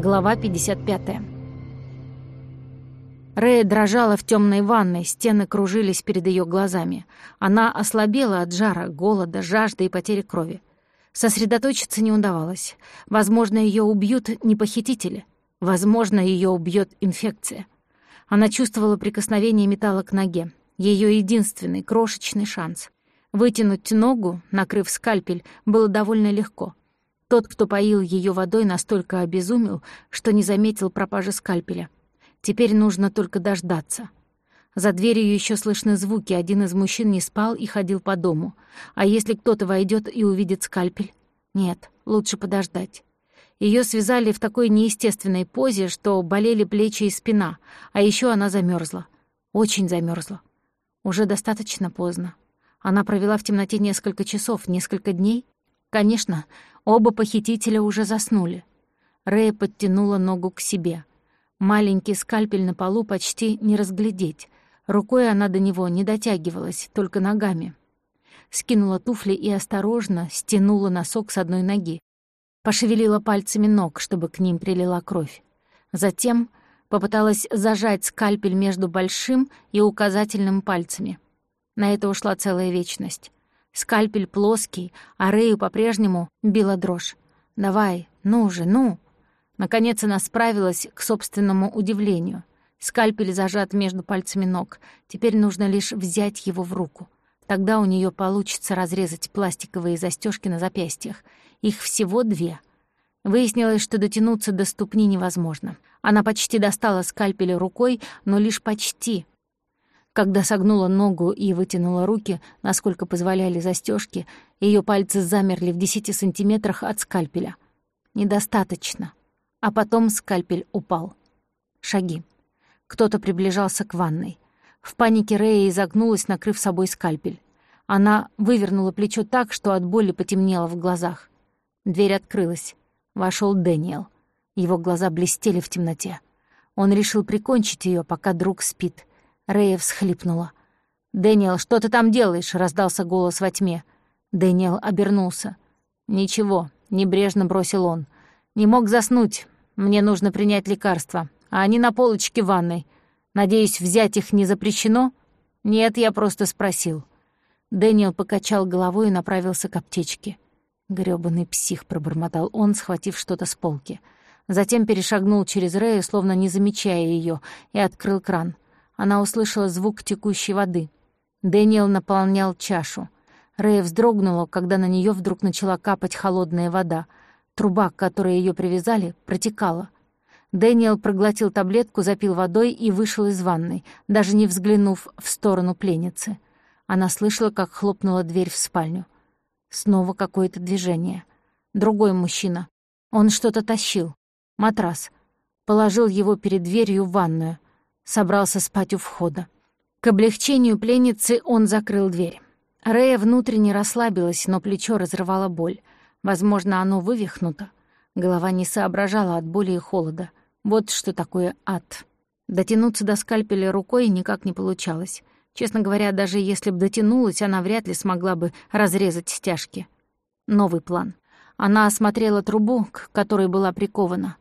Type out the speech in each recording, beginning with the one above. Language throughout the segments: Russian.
Глава 55. Рэя дрожала в темной ванной, стены кружились перед ее глазами. Она ослабела от жара, голода, жажды и потери крови. Сосредоточиться не удавалось. Возможно, ее убьют не похитители. Возможно, ее убьет инфекция. Она чувствовала прикосновение металла к ноге. Ее единственный, крошечный шанс. Вытянуть ногу, накрыв скальпель, было довольно легко — тот, кто поил ее водой, настолько обезумел, что не заметил пропажи скальпеля. Теперь нужно только дождаться. За дверью еще слышны звуки, один из мужчин не спал и ходил по дому. А если кто-то войдет и увидит скальпель? Нет, лучше подождать. Ее связали в такой неестественной позе, что болели плечи и спина, а еще она замерзла, Очень замерзла. Уже достаточно поздно. Она провела в темноте несколько часов, несколько дней. Конечно, Оба похитителя уже заснули. Рэя подтянула ногу к себе. Маленький скальпель на полу почти не разглядеть. Рукой она до него не дотягивалась, только ногами. Скинула туфли и осторожно стянула носок с одной ноги. Пошевелила пальцами ног, чтобы к ним прилила кровь. Затем попыталась зажать скальпель между большим и указательным пальцами. На это ушла целая вечность. Скальпель плоский, а Рэю по-прежнему била дрожь. «Давай, ну же, ну!» Наконец она справилась к собственному удивлению. Скальпель зажат между пальцами ног. Теперь нужно лишь взять его в руку. Тогда у нее получится разрезать пластиковые застежки на запястьях. Их всего две. Выяснилось, что дотянуться до ступни невозможно. Она почти достала скальпель рукой, но лишь почти, когда согнула ногу и вытянула руки, насколько позволяли застежки, ее пальцы замерли в десяти сантиметрах от скальпеля. Недостаточно. А потом скальпель упал. Шаги. Кто-то приближался к ванной. В панике Рэя изогнулась, накрыв собой скальпель. Она вывернула плечо так, что от боли потемнело в глазах. Дверь открылась. Вошел Дэниел. Его глаза блестели в темноте. Он решил прикончить ее, пока друг спит — Рэя всхлипнула. «Дэниел, что ты там делаешь?» — раздался голос во тьме. Дэниел обернулся. «Ничего», — небрежно бросил он. «Не мог заснуть. Мне нужно принять лекарства. А они на полочке ванной. Надеюсь, взять их не запрещено?» «Нет, я просто спросил». Дэниел покачал головой и направился к аптечке. Грёбаный псих, пробормотал он, схватив что-то с полки. Затем перешагнул через Рэя, словно не замечая ее, и открыл кран. Она услышала звук текущей воды. Дэниел наполнял чашу. Рэя вздрогнула, когда на нее вдруг начала капать холодная вода. Труба, к которой ее привязали, протекала. Дэниел проглотил таблетку, запил водой и вышел из ванной, даже не взглянув в сторону пленницы. Она слышала, как хлопнула дверь в спальню. Снова какое-то движение. Другой мужчина. Он что-то тащил. Матрас. Положил его перед дверью в ванную — собрался спать у входа. К облегчению пленницы он закрыл дверь. Рея внутренне расслабилась, но плечо разрывало боль. Возможно, оно вывихнуто. Голова не соображала от боли и холода. Вот что такое ад. Дотянуться до скальпеля рукой никак не получалось. Честно говоря, даже если бы дотянулась, она вряд ли смогла бы разрезать стяжки. Новый план. Она осмотрела трубу, к которой была прикована.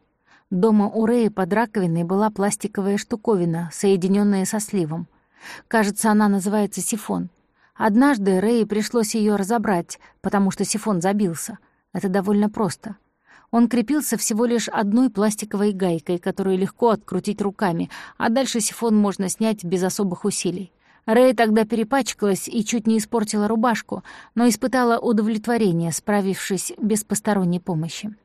Дома у Рэи под раковиной была пластиковая штуковина, соединенная со сливом. Кажется, она называется сифон. Однажды Рэи пришлось ее разобрать, потому что сифон забился. Это довольно просто. Он крепился всего лишь одной пластиковой гайкой, которую легко открутить руками, а дальше сифон можно снять без особых усилий. Рэй тогда перепачкалась и чуть не испортила рубашку, но испытала удовлетворение, справившись без посторонней помощи.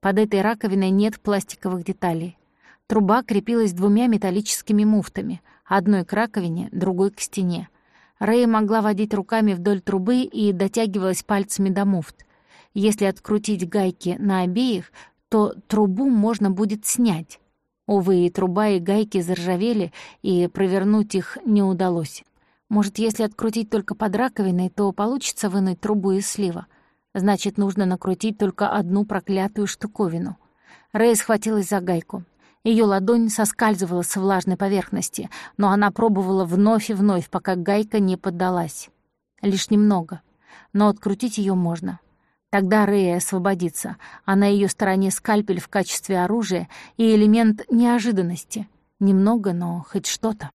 Под этой раковиной нет пластиковых деталей. Труба крепилась двумя металлическими муфтами, одной к раковине, другой к стене. Рэй могла водить руками вдоль трубы и дотягивалась пальцами до муфт. Если открутить гайки на обеих, то трубу можно будет снять. Увы, и труба, и гайки заржавели, и провернуть их не удалось. Может, если открутить только под раковиной, то получится вынуть трубу из слива. Значит, нужно накрутить только одну проклятую штуковину. Рэй схватилась за гайку. Ее ладонь соскальзывала с влажной поверхности, но она пробовала вновь и вновь, пока гайка не поддалась. Лишь немного. Но открутить ее можно. Тогда Рэя освободится, а на ее стороне скальпель в качестве оружия и элемент неожиданности. Немного, но хоть что-то.